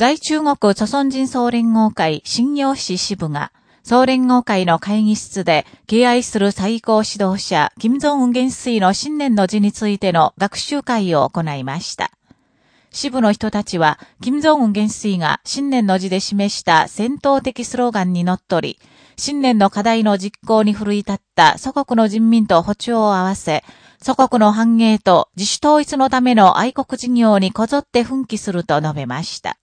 在中国朝鮮人総連合会新業市支部が、総連合会の会議室で敬愛する最高指導者、金正恩元帥の新年の字についての学習会を行いました。支部の人たちは、金正恩元帥が新年の字で示した戦闘的スローガンにのっとり、新年の課題の実行に奮い立った祖国の人民と歩調を合わせ、祖国の繁栄と自主統一のための愛国事業にこぞって奮起すると述べました。